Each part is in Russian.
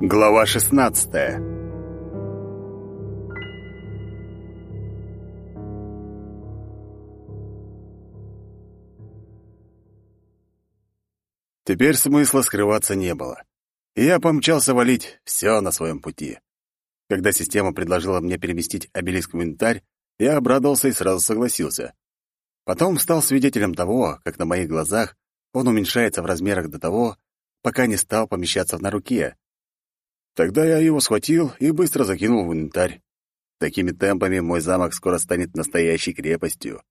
Глава шестнадцатая Теперь смысла скрываться не было. И я помчался валить все на своем пути. Когда система предложила мне переместить обелиск в инвентарь, я обрадовался и сразу согласился. Потом стал свидетелем того, как на моих глазах он уменьшается в размерах до того, пока не стал помещаться на руке. Тогда я его схватил и быстро закинул в инвентарь. Такими темпами мой замок скоро станет настоящей крепостью.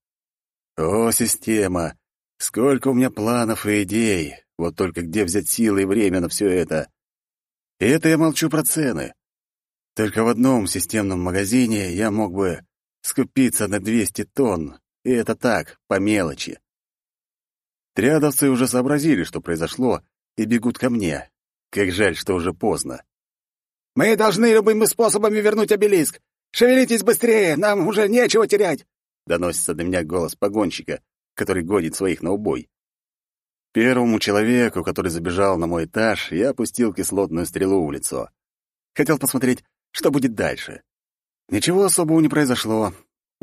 О, система! Сколько у меня планов и идей! Вот только где взять силы и время на все это? И это я молчу про цены. Только в одном системном магазине я мог бы скупиться на 200 тонн, и это так, по мелочи. Триадовцы уже сообразили, что произошло, и бегут ко мне. Как жаль, что уже поздно. «Мы должны любыми способами вернуть обелиск! Шевелитесь быстрее, нам уже нечего терять!» Доносится до меня голос погонщика, который гонит своих на убой. Первому человеку, который забежал на мой этаж, я опустил кислотную стрелу в лицо. Хотел посмотреть, что будет дальше. Ничего особого не произошло.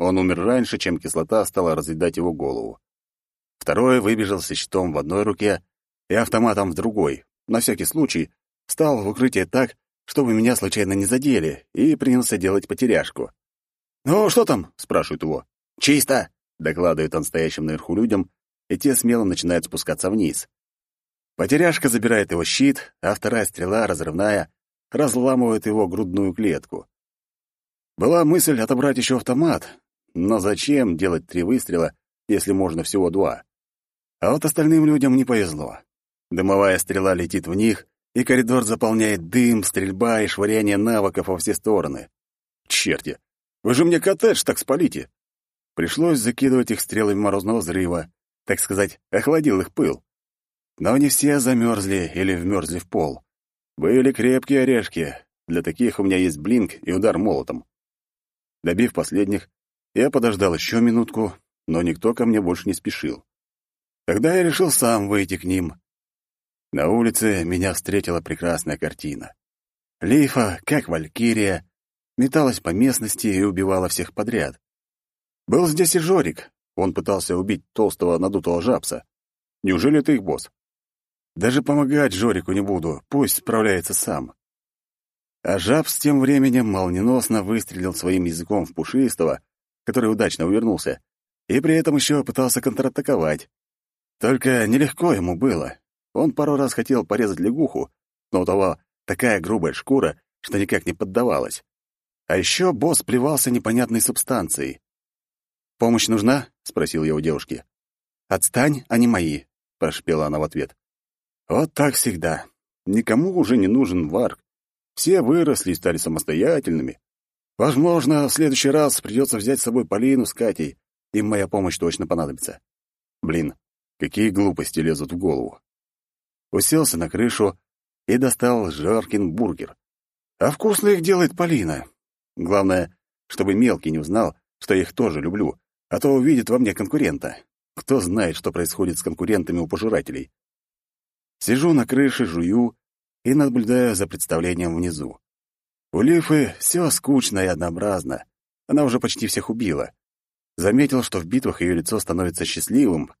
Он умер раньше, чем кислота стала разъедать его голову. Второй выбежал со щитом в одной руке и автоматом в другой. На всякий случай встал в укрытие так, чтобы меня случайно не задели, и принялся делать потеряшку. «Ну, что там?» — спрашивает его. «Чисто!» — докладывает он стоящим наверху людям, и те смело начинают спускаться вниз. Потеряшка забирает его щит, а вторая стрела, разрывная, разламывает его грудную клетку. Была мысль отобрать еще автомат, но зачем делать три выстрела, если можно всего два? А вот остальным людям не повезло. Дымовая стрела летит в них, и коридор заполняет дым, стрельба и швыряние навыков во все стороны. Черти, вы же мне коттедж так спалите. Пришлось закидывать их стрелами морозного взрыва, так сказать, охладил их пыл. Но не все замерзли или вмерзли в пол. Были крепкие орешки. Для таких у меня есть блинк и удар молотом. Добив последних, я подождал еще минутку, но никто ко мне больше не спешил. Тогда я решил сам выйти к ним. На улице меня встретила прекрасная картина. Лейфа, как валькирия, металась по местности и убивала всех подряд. Был здесь и Жорик, он пытался убить толстого надутого жабса. Неужели это их босс? Даже помогать Жорику не буду, пусть справляется сам. А жабс тем временем молниеносно выстрелил своим языком в пушистого, который удачно увернулся, и при этом еще пытался контратаковать. Только нелегко ему было. Он пару раз хотел порезать лягуху, но у того такая грубая шкура, что никак не поддавалась. А еще босс плевался непонятной субстанцией. «Помощь нужна?» — спросил я у девушки. «Отстань, они мои», — прошпела она в ответ. «Вот так всегда. Никому уже не нужен варк. Все выросли и стали самостоятельными. Возможно, в следующий раз придется взять с собой Полину с Катей. Им моя помощь точно понадобится. Блин, какие глупости лезут в голову. Уселся на крышу и достал Жаркин бургер. А вкусно их делает Полина. Главное, чтобы мелкий не узнал, что я их тоже люблю, а то увидит во мне конкурента. Кто знает, что происходит с конкурентами у пожирателей. Сижу на крыше, жую и наблюдаю за представлением внизу. У Лифы все скучно и однообразно. Она уже почти всех убила. Заметил, что в битвах ее лицо становится счастливым.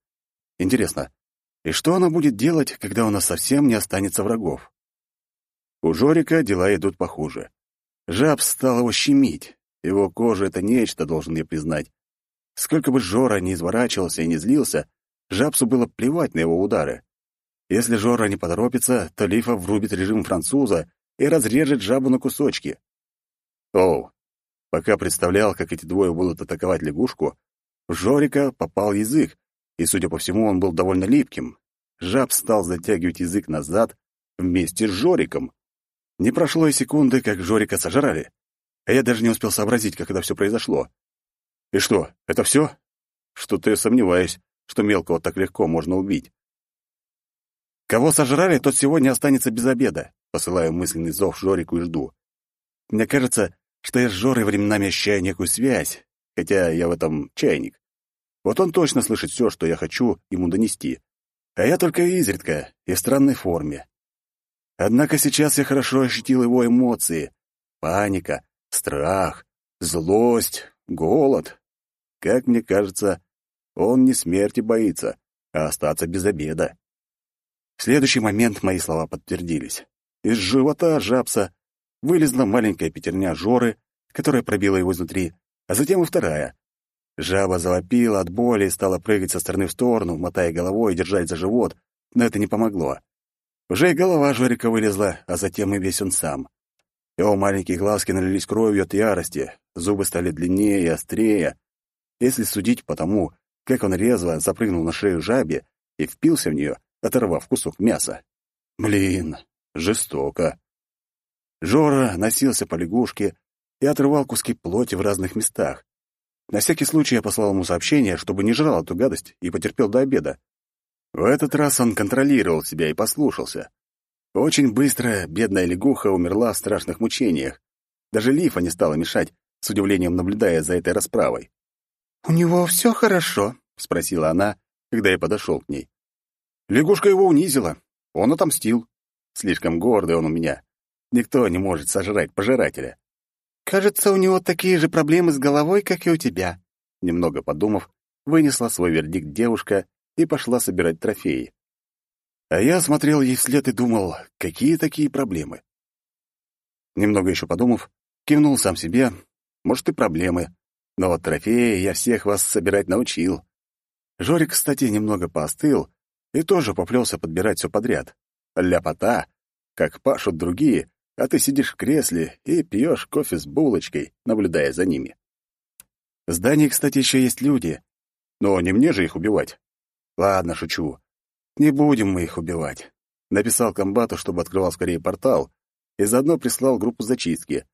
Интересно, и что она будет делать, когда у нас совсем не останется врагов? У Жорика дела идут похуже. Жаб стал его щемить. Его кожа — это нечто, должен я признать. Сколько бы Жора не изворачивался и не злился, Жабсу было плевать на его удары. Если Жора не поторопится, то Лифа врубит режим француза и разрежет жабу на кусочки. Оу, пока представлял, как эти двое будут атаковать лягушку, в Жорика попал язык, и, судя по всему, он был довольно липким. Жаб стал затягивать язык назад вместе с Жориком. Не прошло и секунды, как Жорика сожрали. А я даже не успел сообразить, как это все произошло. И что, это все? Что-то я сомневаюсь, что мелкого так легко можно убить. Кого сожрали, тот сегодня останется без обеда, посылаю мысленный зов Жорику и жду. Мне кажется, что я с Жорой временами ощущаю некую связь, хотя я в этом чайник. Вот он точно слышит все, что я хочу ему донести, а я только изредка и в странной форме. Однако сейчас я хорошо ощутил его эмоции. Паника, страх, злость, голод. Как мне кажется, он не смерти боится, а остаться без обеда. В следующий момент мои слова подтвердились. Из живота жабса вылезла маленькая пятерня Жоры, которая пробила его изнутри, а затем и вторая. Жаба завопила от боли и стала прыгать со стороны в сторону, мотая головой и держать за живот, но это не помогло. Уже и голова Жорика вылезла, а затем и весь он сам. Его маленькие глазки налились кровью от ярости, зубы стали длиннее и острее. Если судить по тому, как он резво запрыгнул на шею жабе и впился в нее, оторвав кусок мяса. Блин, жестоко. Жора носился по лягушке и отрывал куски плоти в разных местах. На всякий случай я послал ему сообщение, чтобы не жрал эту гадость и потерпел до обеда. В этот раз он контролировал себя и послушался. Очень быстро бедная лягуха умерла в страшных мучениях. Даже Лифа не стала мешать, с удивлением наблюдая за этой расправой. «У него все хорошо?» — спросила она, когда я подошел к ней. Лягушка его унизила. Он отомстил. Слишком гордый он у меня. Никто не может сожрать пожирателя. «Кажется, у него такие же проблемы с головой, как и у тебя», — немного подумав, вынесла свой вердикт девушка и пошла собирать трофеи. А я смотрел ей вслед и думал, какие такие проблемы. Немного еще подумав, кивнул сам себе, может, и проблемы, но вот трофеи я всех вас собирать научил. Жорик, кстати, немного поостыл и тоже поплелся подбирать все подряд. Ляпота, как пашут другие, а ты сидишь в кресле и пьешь кофе с булочкой, наблюдая за ними. В здании, кстати, еще есть люди, но не мне же их убивать. Ладно, шучу. Не будем мы их убивать. Написал комбату, чтобы открывал скорее портал, и заодно прислал группу зачистки.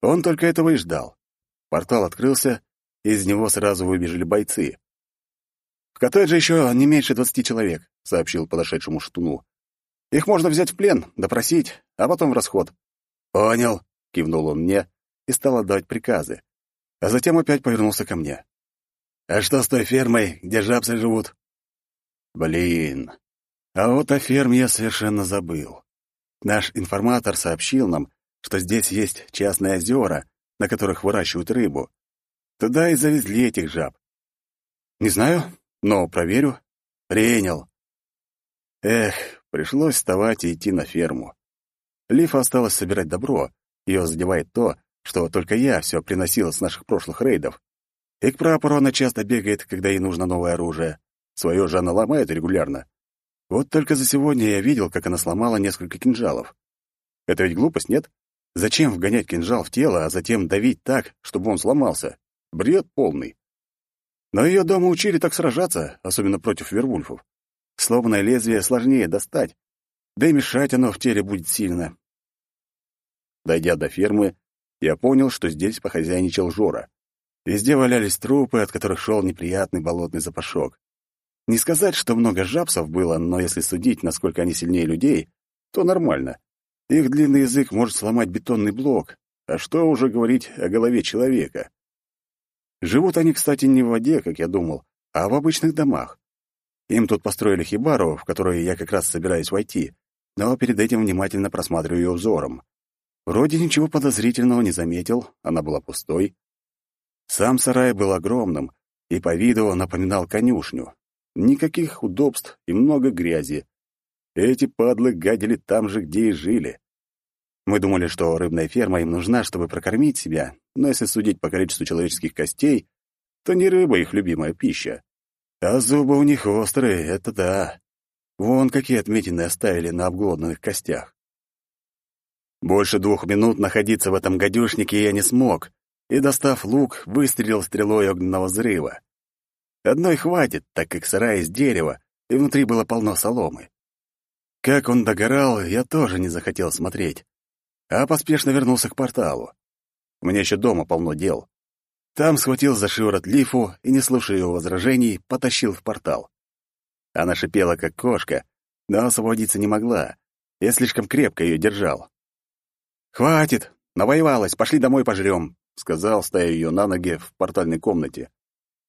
Он только этого и ждал. Портал открылся, и из него сразу выбежали бойцы. «В коттедже еще не меньше двадцати человек», — сообщил подошедшему шатуну. «Их можно взять в плен, допросить, а потом в расход». «Понял», — кивнул он мне и стал отдавать приказы. А затем опять повернулся ко мне. «А что с той фермой, где жабсы живут?» «Блин, а вот о ферме я совершенно забыл. Наш информатор сообщил нам, что здесь есть частные озера, на которых выращивают рыбу. Туда и завезли этих жаб. Не знаю, но проверю. Принял. Эх, пришлось вставать и идти на ферму. Лифа осталось собирать добро. Ее задевает то, что только я все приносил с наших прошлых рейдов. И к прапору она часто бегает, когда ей нужно новое оружие. Свое же она ломает регулярно. Вот только за сегодня я видел, как она сломала несколько кинжалов. Это ведь глупость, нет? Зачем вгонять кинжал в тело, а затем давить так, чтобы он сломался? Бред полный. Но ее дома учили так сражаться, особенно против вервульфов. Сломанное лезвие сложнее достать, да и мешать оно в теле будет сильно. Дойдя до фермы, я понял, что здесь похозяйничал Жора. Везде валялись трупы, от которых шел неприятный болотный запашок. Не сказать, что много жабсов было, но если судить, насколько они сильнее людей, то нормально. Их длинный язык может сломать бетонный блок, а что уже говорить о голове человека? Живут они, кстати, не в воде, как я думал, а в обычных домах. Им тут построили хибару, в которую я как раз собираюсь войти, но перед этим внимательно просматриваю ее взором. Вроде ничего подозрительного не заметил, она была пустой. Сам сарай был огромным и по виду напоминал конюшню. Никаких удобств и много грязи. Эти падлы гадили там же, где и жили. Мы думали, что рыбная ферма им нужна, чтобы прокормить себя, но если судить по количеству человеческих костей, то не рыба их любимая пища. А зубы у них острые, это да. Вон какие отметины оставили на обглоданных костях. Больше двух минут находиться в этом гадюшнике я не смог, и, достав лук, выстрелил стрелой огненного взрыва. Одной хватит, так как сарай из дерева, и внутри было полно соломы. Как он догорал, я тоже не захотел смотреть а поспешно вернулся к порталу. У меня еще дома полно дел. Там схватил за шиворот лифу и, не слушая его возражений, потащил в портал. Она шипела, как кошка, но освободиться не могла. Я слишком крепко ее держал. «Хватит! Навоевалась! Пошли домой пожрем!» — сказал, ставя ее на ноги в портальной комнате.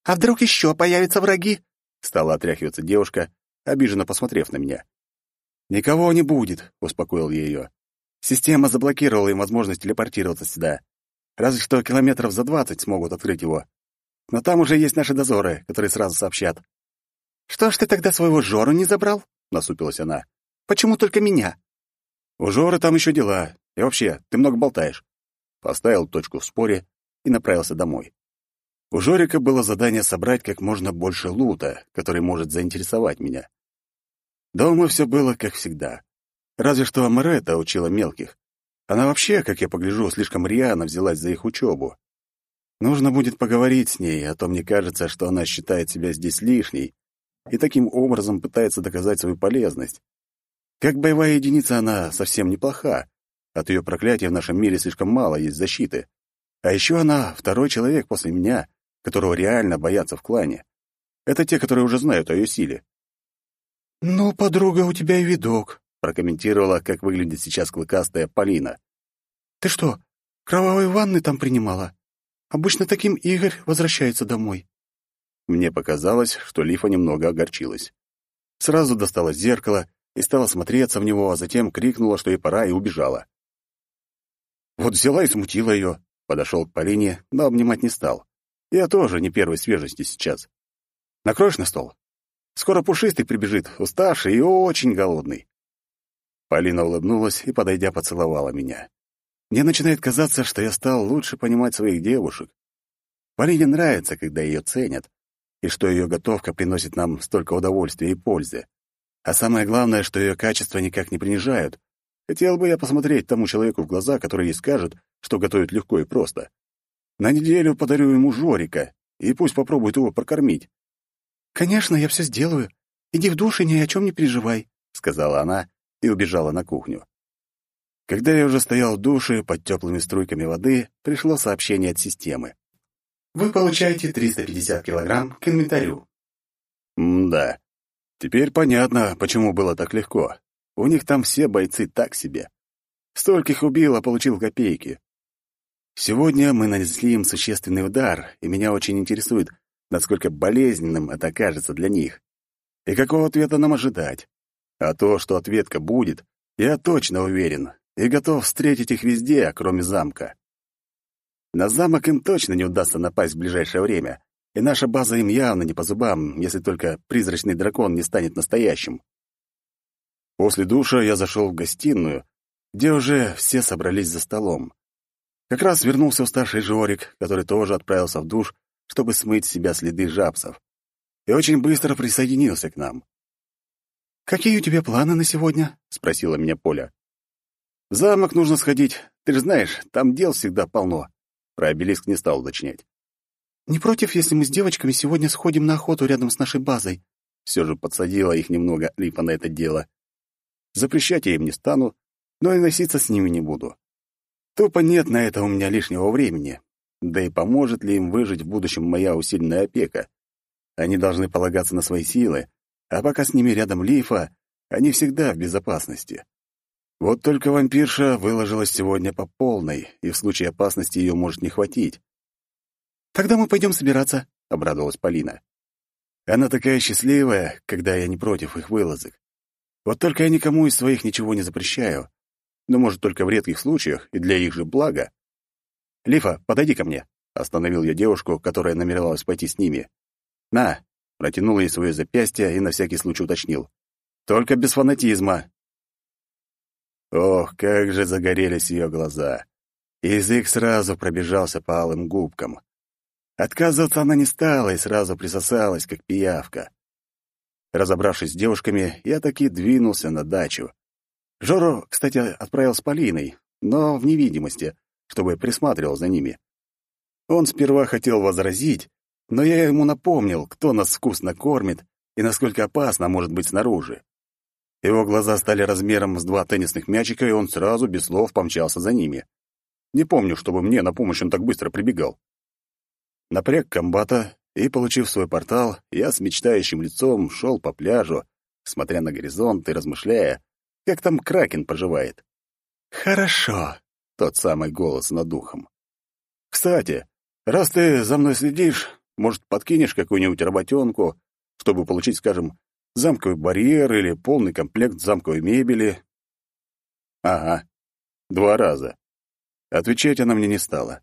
«А вдруг еще появятся враги?» — стала отряхиваться девушка, обиженно посмотрев на меня. «Никого не будет», — успокоил я ее. «Система заблокировала им возможность телепортироваться сюда. Разве что километров за двадцать смогут открыть его. Но там уже есть наши дозоры, которые сразу сообщат». «Что ж ты тогда своего Жору не забрал?» — насупилась она. «Почему только меня?» «У Жоры там еще дела. И вообще, ты много болтаешь». Поставил точку в споре и направился домой. У Жорика было задание собрать как можно больше лута, который может заинтересовать меня. Дома все было как всегда. Разве что Амарета учила мелких. Она вообще, как я погляжу, слишком рьяно взялась за их учебу. Нужно будет поговорить с ней, а то мне кажется, что она считает себя здесь лишней и таким образом пытается доказать свою полезность. Как боевая единица она совсем неплоха. От ее проклятия в нашем мире слишком мало есть защиты. А еще она второй человек после меня, которого реально боятся в клане. Это те, которые уже знают о ее силе. «Ну, подруга, у тебя и видок», — прокомментировала, как выглядит сейчас клыкастая Полина. «Ты что, кровавые ванны там принимала? Обычно таким Игорь возвращается домой». Мне показалось, что Лифа немного огорчилась. Сразу достала зеркало и стала смотреться в него, а затем крикнула, что ей пора, и убежала. Вот взяла и смутила ее. Подошел к Полине, но обнимать не стал. Я тоже не первой свежести сейчас. Накроешь на стол? Скоро пушистый прибежит, уставший и очень голодный. Полина улыбнулась и, подойдя, поцеловала меня. Мне начинает казаться, что я стал лучше понимать своих девушек. Полине нравится, когда ее ценят, и что ее готовка приносит нам столько удовольствия и пользы. А самое главное, что ее качества никак не принижают. Хотел бы я посмотреть тому человеку в глаза, который ей скажет, что готовит легко и просто. На неделю подарю ему Жорика, и пусть попробует его прокормить. «Конечно, я все сделаю. Иди в душ и ни о чем не переживай», — сказала она и убежала на кухню. Когда я уже стоял в душе под теплыми струйками воды, пришло сообщение от системы. Вы получаете 350 килограмм к инвентарю. М-да. Теперь понятно, почему было так легко. У них там все бойцы так себе. Стольких убил, а получил копейки. Сегодня мы нанесли им существенный удар, и меня очень интересует, насколько болезненным это окажется для них. И какого ответа нам ожидать. А то, что ответка будет, я точно уверен, и готов встретить их везде, кроме замка. На замок им точно не удастся напасть в ближайшее время, и наша база им явно не по зубам, если только призрачный дракон не станет настоящим. После душа я зашел в гостиную, где уже все собрались за столом. Как раз вернулся старший Жорик, который тоже отправился в душ, чтобы смыть с себя следы жабсов. И очень быстро присоединился к нам. «Какие у тебя планы на сегодня?» — спросила меня Поля. «В замок нужно сходить. Ты же знаешь, там дел всегда полно». Про обелиск не стал уточнять. «Не против, если мы с девочками сегодня сходим на охоту рядом с нашей базой?» Все же подсадила их немного Липа на это дело. Запрещать я им не стану, но и носиться с ними не буду. Тупо нет на это у меня лишнего времени. Да и поможет ли им выжить в будущем моя усиленная опека? Они должны полагаться на свои силы, а пока с ними рядом Лифа, они всегда в безопасности. Вот только вампирша выложилась сегодня по полной, и в случае опасности ее может не хватить. «Тогда мы пойдем собираться», — обрадовалась Полина. Она такая счастливая, когда я не против их вылазок. Вот только я никому из своих ничего не запрещаю, но, может, только в редких случаях и для их же блага. «Лифа, подойди ко мне», — остановил я девушку, которая намеревалась пойти с ними. «На», — протянул ей свое запястье и на всякий случай уточнил. «Только без фанатизма». Ох, как же загорелись ее глаза. Язык сразу пробежался по алым губкам. Отказываться она не стала и сразу присосалась, как пиявка. Разобравшись с девушками, я таки двинулся на дачу. Жору, кстати, отправил с Полиной, но в невидимости, чтобы присматривал за ними. Он сперва хотел возразить, но я ему напомнил, кто нас вкусно кормит и насколько опасно может быть снаружи. Его глаза стали размером с два теннисных мячика, и он сразу, без слов, помчался за ними. Не помню, чтобы мне на помощь он так быстро прибегал. Напряг комбата, и, получив свой портал, я с мечтающим лицом шел по пляжу, смотря на горизонт и размышляя, как там Кракен поживает. «Хорошо», — тот самый голос над духом. «Кстати, раз ты за мной следишь, может, подкинешь какую-нибудь работенку, чтобы получить, скажем, замковый барьер или полный комплект замковой мебели. Ага, два раза. Отвечать она мне не стала.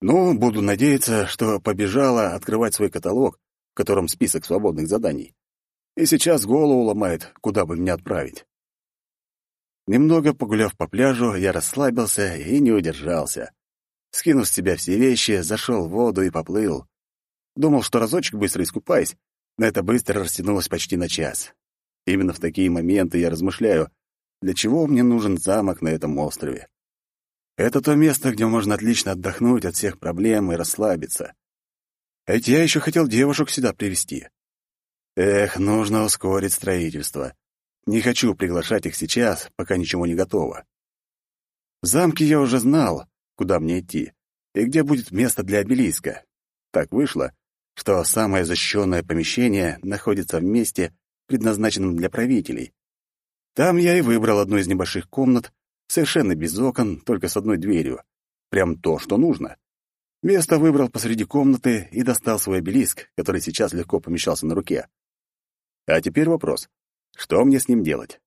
Ну, буду надеяться, что побежала открывать свой каталог, в котором список свободных заданий. И сейчас голову ломает, куда бы меня отправить. Немного погуляв по пляжу, я расслабился и не удержался. Скинув с себя все вещи, зашел в воду и поплыл. Думал, что разочек быстро искупаюсь, но это быстро растянулось почти на час. Именно в такие моменты я размышляю, для чего мне нужен замок на этом острове. Это то место, где можно отлично отдохнуть от всех проблем и расслабиться. Ведь я еще хотел девушек сюда привести. Эх, нужно ускорить строительство. Не хочу приглашать их сейчас, пока ничего не готово. В замке я уже знал, куда мне идти, и где будет место для обелиска. Так вышло, что самое защищенное помещение находится в месте, предназначенном для правителей. Там я и выбрал одну из небольших комнат, совершенно без окон, только с одной дверью. Прям то, что нужно. Место выбрал посреди комнаты и достал свой обелиск, который сейчас легко помещался на руке. А теперь вопрос. Что мне с ним делать?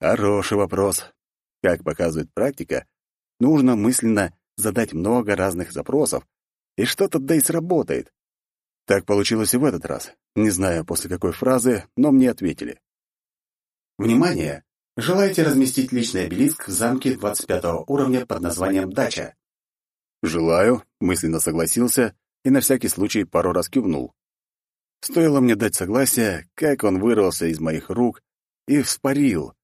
Хороший вопрос. Как показывает практика, нужно мысленно задать много разных запросов, и что-то да и сработает. Так получилось и в этот раз. Не знаю, после какой фразы, но мне ответили. Внимание! Желаете разместить личный обелиск в замке 25 уровня под названием «Дача»? «Желаю», — мысленно согласился и на всякий случай пару раз кивнул. Стоило мне дать согласие, как он вырвался из моих рук и вспарил,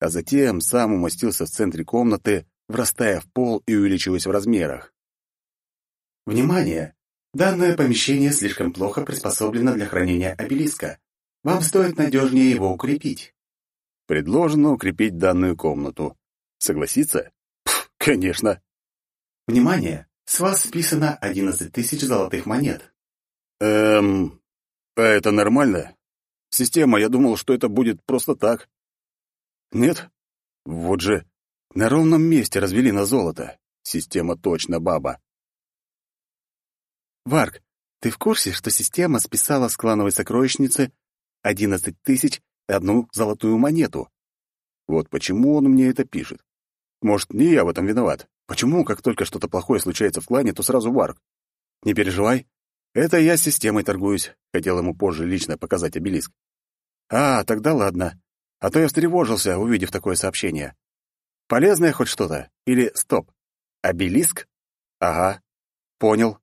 а затем сам умостился в центре комнаты, врастая в пол и увеличиваясь в размерах. Внимание! Данное помещение слишком плохо приспособлено для хранения обелиска. Вам стоит надежнее его укрепить. Предложено укрепить данную комнату. Согласиться? Пф, конечно. Внимание! С вас списано 11 тысяч золотых монет. Эм... А это нормально? Система, я думал, что это будет просто так. Нет? Вот же, на ровном месте развели на золото. Система точно баба. Варк, ты в курсе, что система списала с клановой сокровищницы 11 тысяч одну золотую монету. Вот почему он мне это пишет. Может, не я в этом виноват. Почему, как только что-то плохое случается в клане, то сразу варк? Не переживай. Это я с системой торгуюсь. Хотел ему позже лично показать обелиск. А, тогда ладно. А то я встревожился, увидев такое сообщение. Полезное хоть что-то? Или стоп? Обелиск? Ага. Понял.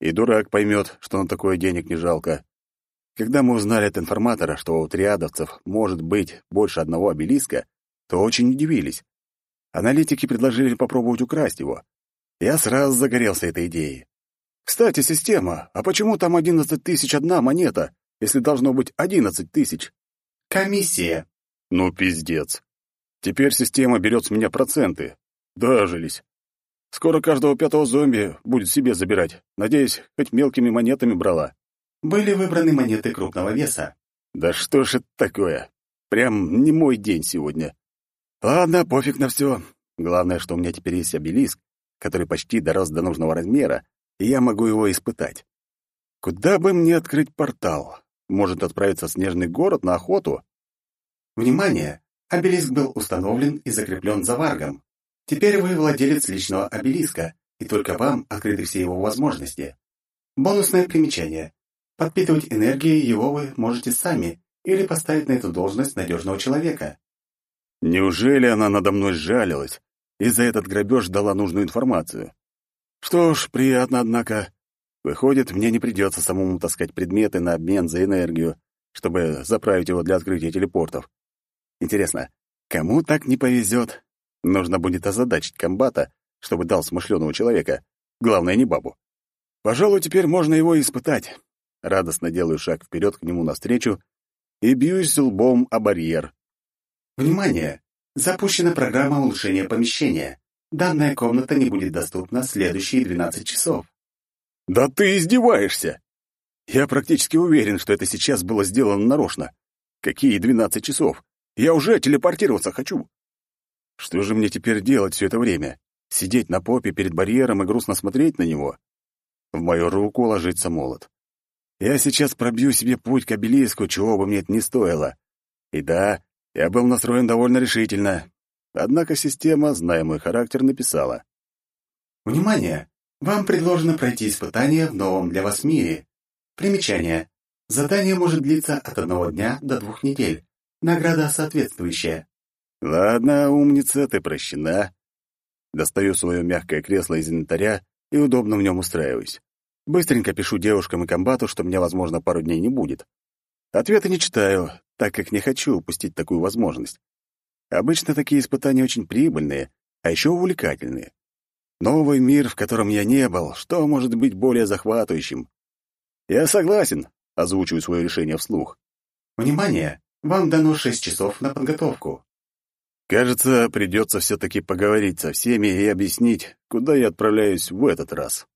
И дурак поймет, что на такое денег не жалко. Когда мы узнали от информатора, что у триадовцев может быть больше одного обелиска, то очень удивились. Аналитики предложили попробовать украсть его. Я сразу загорелся этой идеей. Кстати, система, а почему там одиннадцать тысяч одна монета, если должно быть одиннадцать тысяч? Комиссия. Ну, пиздец. Теперь система берет с меня проценты. Дожились. Скоро каждого пятого зомби будет себе забирать. Надеюсь, хоть мелкими монетами брала. Были выбраны монеты крупного веса. Да что ж это такое? Прям не мой день сегодня. Ладно, пофиг на все. Главное, что у меня теперь есть обелиск, который почти дорос до нужного размера, и я могу его испытать. Куда бы мне открыть портал? Может, отправиться в Снежный город на охоту? Внимание! Обелиск был установлен и закреплен за варгом. Теперь вы владелец личного обелиска, и только вам открыты все его возможности. Бонусное примечание. Подпитывать энергией его вы можете сами или поставить на эту должность надежного человека. Неужели она надо мной сжалилась и за этот грабеж дала нужную информацию? Что ж, приятно, однако. Выходит, мне не придется самому таскать предметы на обмен за энергию, чтобы заправить его для открытия телепортов. Интересно, кому так не повезет? Нужно будет озадачить комбата, чтобы дал смышленого человека. Главное, не бабу. Пожалуй, теперь можно его испытать. Радостно делаю шаг вперед к нему навстречу и бьюсь лбом о барьер. Внимание! Запущена программа улучшения помещения. Данная комната не будет доступна следующие 12 часов. Да ты издеваешься! Я практически уверен, что это сейчас было сделано нарочно. Какие 12 часов? Я уже телепортироваться хочу. Что же мне теперь делать все это время? Сидеть на попе перед барьером и грустно смотреть на него? В мою руку ложится молот. Я сейчас пробью себе путь к обелиску, чего бы мне это ни стоило. И да, я был настроен довольно решительно. Однако система, зная мой характер, написала. «Внимание! Вам предложено пройти испытание в новом для вас мире. Примечание. Задание может длиться от одного дня до двух недель. Награда соответствующая». «Ладно, умница, ты прощена». Достаю свое мягкое кресло из инвентаря и удобно в нем устраиваюсь. Быстренько пишу девушкам и комбату, что меня, возможно, пару дней не будет. Ответы не читаю, так как не хочу упустить такую возможность. Обычно такие испытания очень прибыльные, а еще увлекательные. Новый мир, в котором я не был, что может быть более захватывающим? Я согласен, озвучиваю свое решение вслух. Внимание! Вам дано шесть часов на подготовку. Кажется, придется все-таки поговорить со всеми и объяснить, куда я отправляюсь в этот раз.